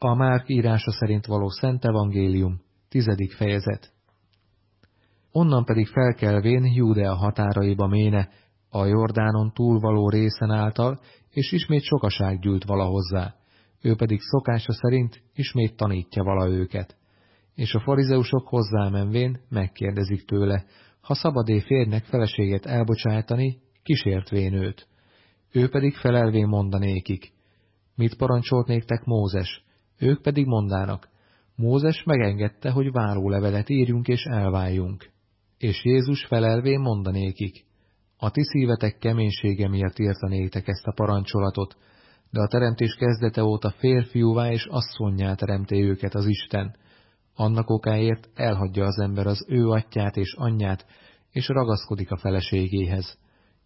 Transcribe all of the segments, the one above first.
A Márk írása szerint való Szent Evangélium, tizedik fejezet. Onnan pedig felkelvén Júdea határaiba méne, a Jordánon túlvaló részen által, és ismét sokaság gyűlt valahozzá. Ő pedig szokása szerint ismét tanítja vala őket. És a farizeusok hozzámenvén megkérdezik tőle, ha szabadé férnek feleséget elbocsátani, kísértvén őt. Ő pedig felelvén mondanékik, mit parancsolt néktek Mózes, ők pedig mondának, Mózes megengedte, hogy várólevelet írjunk és elváljunk. És Jézus felelvén mondanékik, a ti szívetek keménysége miatt írtanétek ezt a parancsolatot, de a teremtés kezdete óta férfiúvá és asszonyjá teremté őket az Isten. Annak okáért elhagyja az ember az ő atyát és anyját, és ragaszkodik a feleségéhez.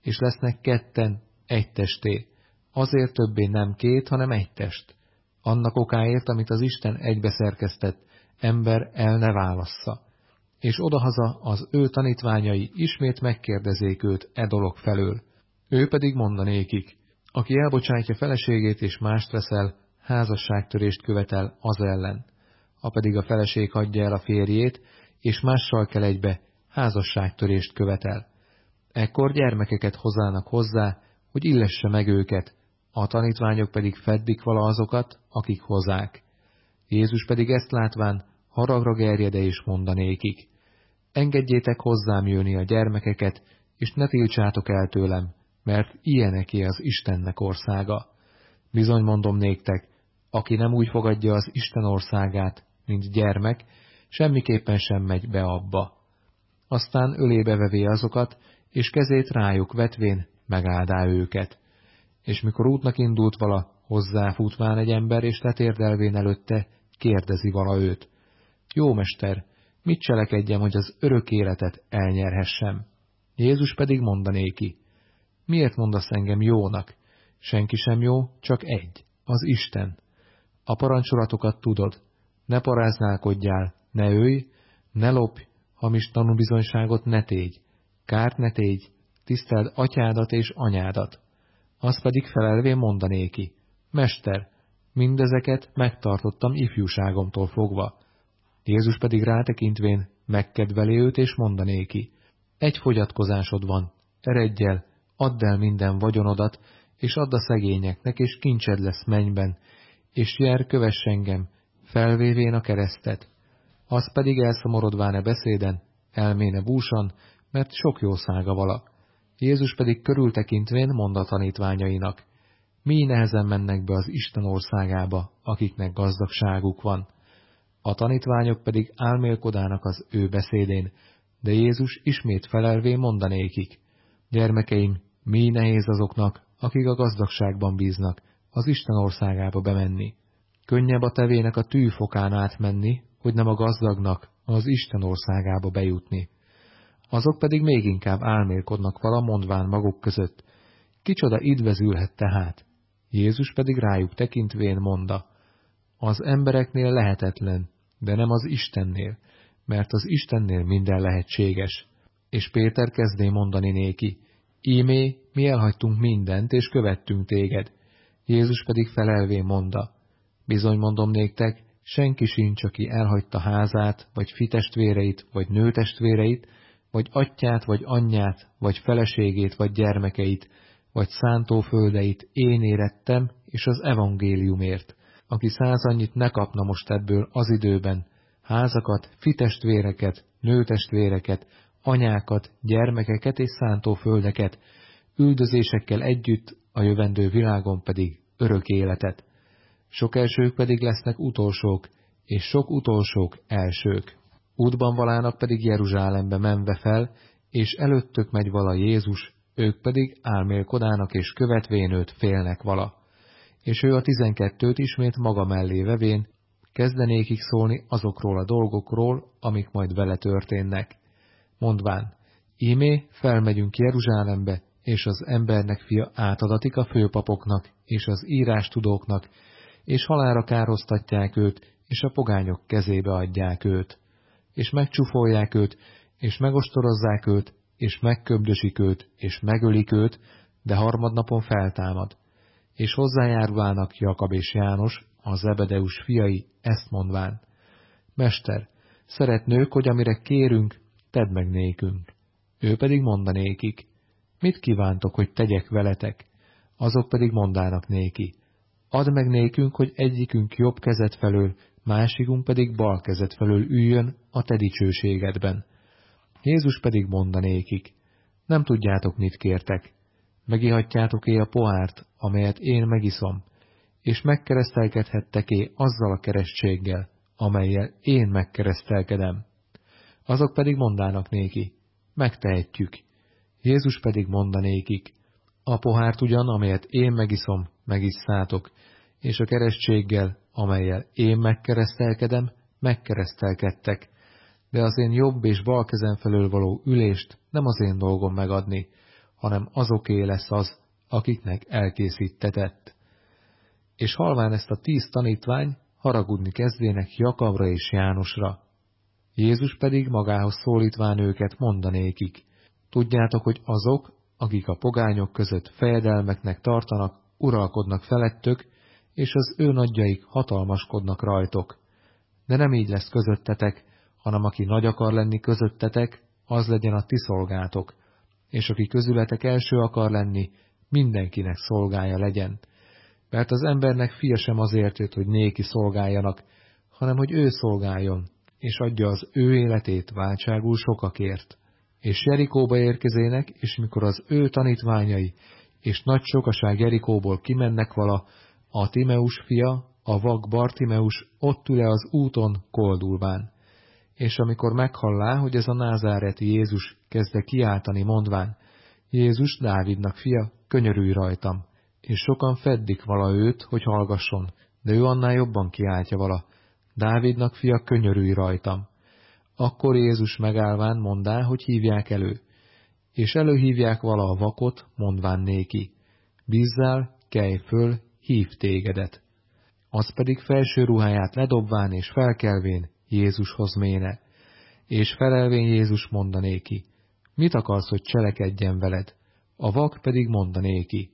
És lesznek ketten, egy testé. Azért többé nem két, hanem egy test. Annak okáért, amit az Isten egybeszerkesztett, ember el ne válassza. És odahaza az ő tanítványai ismét megkérdezék őt e dolog felől. Ő pedig mondanékik, aki elbocsátja feleségét és mást veszel, házasságtörést követel az ellen. Ha pedig a feleség hagyja el a férjét, és mással kell egybe, házasságtörést követel. Ekkor gyermekeket hozzának hozzá, hogy illesse meg őket, a tanítványok pedig feddik vala azokat, akik hozzák. Jézus pedig ezt látván haragra gerjede és mondanékik. Engedjétek hozzám jönni a gyermekeket, és ne tiltsátok el tőlem, mert ilyeneké az Istennek országa. Bizony mondom néktek, aki nem úgy fogadja az Isten országát, mint gyermek, semmiképpen sem megy be abba. Aztán ölébe vevé azokat, és kezét rájuk vetvén megáldá őket. És mikor útnak indult vala, hozzáfutván egy ember, és letérdelvén előtte, kérdezi vala őt. Jó mester, mit cselekedjem, hogy az örök életet elnyerhessem? Jézus pedig mondanéki, miért mondasz engem jónak? Senki sem jó, csak egy, az Isten. A parancsolatokat tudod, ne paráználkodjál, ne ölj, ne lopj, hamis tanúbizonyságot ne tégy, kárt ne tégy, tiszteld atyádat és anyádat. Az pedig felelvén mondanéki, Mester, mindezeket megtartottam ifjúságomtól fogva. Jézus pedig rátekintvén megkedveli őt és mondanéki, egy fogyatkozásod van, eredj el, add el minden vagyonodat, és add a szegényeknek, és kincsed lesz mennyben, és jár kövess engem, felvévén a keresztet. Az pedig elszomorodván-e beszéden, elméne búsan, mert sok jószága vala. Jézus pedig körültekintvén mond a tanítványainak, mi nehezen mennek be az Isten országába, akiknek gazdagságuk van. A tanítványok pedig álmélkodának az ő beszédén, de Jézus ismét felelvé mondanékik, gyermekeim, mi nehéz azoknak, akik a gazdagságban bíznak, az Isten országába bemenni. Könnyebb a tevének a tűfokán átmenni, hogy nem a gazdagnak az Isten országába bejutni. Azok pedig még inkább álmélkodnak vala mondván maguk között. Kicsoda idvezülhet tehát? Jézus pedig rájuk tekintvén monda, az embereknél lehetetlen, de nem az Istennél, mert az Istennél minden lehetséges. És Péter kezdné mondani néki, ímé, mi elhagytunk mindent, és követtünk téged. Jézus pedig felelvén monda, bizony mondom néktek, senki sincs, aki elhagyta házát, vagy fitestvéreit, vagy nőtestvéreit, vagy atyát, vagy anyját, vagy feleségét, vagy gyermekeit, vagy szántóföldeit én érettem, és az evangéliumért, aki száz annyit ne kapna most ebből az időben, házakat, fitestvéreket, nőtestvéreket, anyákat, gyermekeket és szántóföldeket, üldözésekkel együtt a jövendő világon pedig örök életet. Sok elsők pedig lesznek utolsók, és sok utolsók elsők. Útban valának pedig Jeruzsálembe menve fel, és előttök megy vala Jézus, ők pedig álmélkodának és követvén őt félnek vala. És ő a tizenkettőt ismét maga mellé vevén, kezdenékik szólni azokról a dolgokról, amik majd vele történnek. Mondván, ímé felmegyünk Jeruzsálembe, és az embernek fia átadatik a főpapoknak és az írástudóknak, és halára károztatják őt, és a pogányok kezébe adják őt és megcsúfolják őt, és megostorozzák őt, és megköbdösik őt, és megölik őt, de harmadnapon feltámad. És hozzájárulálnak Jakab és János, a Zebedeus fiai, ezt mondván. Mester, szeretnők, hogy amire kérünk, tedd meg nékünk. Ő pedig mondanékik, mit kívántok, hogy tegyek veletek? Azok pedig mondának néki, add meg nékünk, hogy egyikünk jobb kezet felől, másikunk pedig bal kezet felől üljön a te dicsőségedben. Jézus pedig mondanékik, nem tudjátok, mit kértek. Megihatjátok-é a pohárt, amelyet én megiszom, és megkeresztelkedhettek-é azzal a keresztséggel, amelyel én megkeresztelkedem. Azok pedig mondának néki, megtehetjük. Jézus pedig mondanékik, a pohárt ugyan, amelyet én megiszom, megisszátok, és a keresztséggel, amelyel én megkeresztelkedem, megkeresztelkedtek, de az én jobb és bal kezem felől való ülést nem az én dolgom megadni, hanem azoké lesz az, akiknek elkészítetett. És halván ezt a tíz tanítvány, haragudni kezdének Jakabra és Jánosra. Jézus pedig magához szólítván őket mondanékik. Tudjátok, hogy azok, akik a pogányok között fejedelmeknek tartanak, uralkodnak felettök, és az ő nagyjaik hatalmaskodnak rajtok. De nem így lesz közöttetek, hanem aki nagy akar lenni közöttetek, az legyen a ti szolgátok, és aki közületek első akar lenni, mindenkinek szolgája legyen. Mert az embernek fia sem azért jött, hogy néki szolgáljanak, hanem hogy ő szolgáljon, és adja az ő életét váltságul sokakért. És Jerikóba érkezének, és mikor az ő tanítványai és nagy sokaság Jerikóból kimennek vala, a Timeus fia, a vak Bartimeus ott ül az úton koldulván. És amikor meghallá, hogy ez a názáreti Jézus kezdte kiáltani, mondván, Jézus Dávidnak fia, könyörülj rajtam, és sokan feddik vala őt, hogy hallgasson, de ő annál jobban kiáltja vala, Dávidnak fia, könyörülj rajtam. Akkor Jézus megállván mondá, hogy hívják elő, és előhívják vala a vakot, mondván néki, bízzál, kelj föl, hív tégedet. Az pedig felső ruháját ledobván és felkelvén Jézushoz méne, és felelvén Jézus mondanéki, mit akarsz, hogy cselekedjen veled? A vak pedig mondanéki,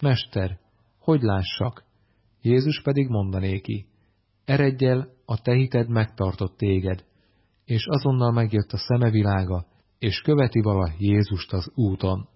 Mester, hogy lássak? Jézus pedig mondanéki, eredj a te hited megtartott téged, és azonnal megjött a szemevilága, és követi vala Jézust az úton.